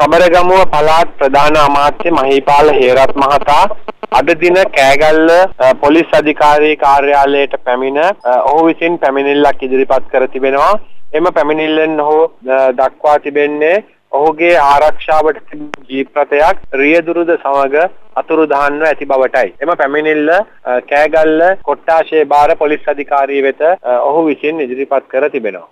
සබරගමුව පළාත් ප්‍රධාන අමාත්‍ය මහීපාල හේරත් මහතා අද දින කෑගල්ල පොලිස් අධිකාරී කාර්යාලයට පැමිණ ඔහු විසින් පැමිණිල්ලක් ඉදිරිපත් කර තිබෙනවා. එම පැමිණිල්ලෙන් ඔහු දක්වා තිබෙන්නේ ඔහුගේ ආරක්ෂාවට ජීප් රථයක් රියදුරුද සමග අතුරුදහන්ව ඇති බවටයි. එම පැමිණිල්ල කෑගල්ල කොට්ටාශේ භාර පොලිස් අධිකාරිය වෙත ඔහු විසින් ඉදිරිපත් කර තිබෙනවා.